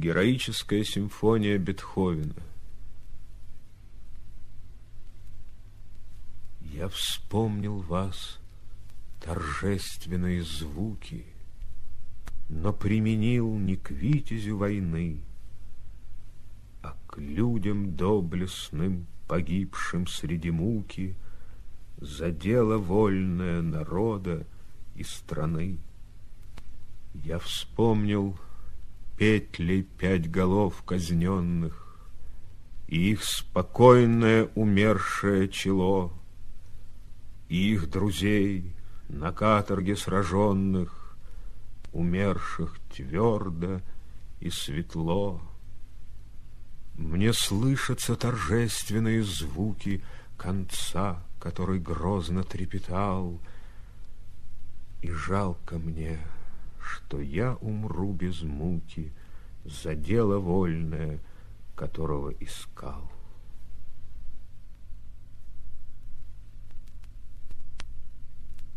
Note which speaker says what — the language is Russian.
Speaker 1: Героическая симфония Бетховена. Я вспомнил вас, торжественные звуки, Но применил не к витязю войны, А к людям доблестным, погибшим среди муки, За дело вольное народа и страны. Я вспомнил петли пять голов казненных И их спокойное умершее чело, И их друзей на каторге сраженных, Умерших твердо и светло. Мне слышатся торжественные звуки Конца, который грозно трепетал, И жалко мне — что я умру без муки за дело вольное, которого искал.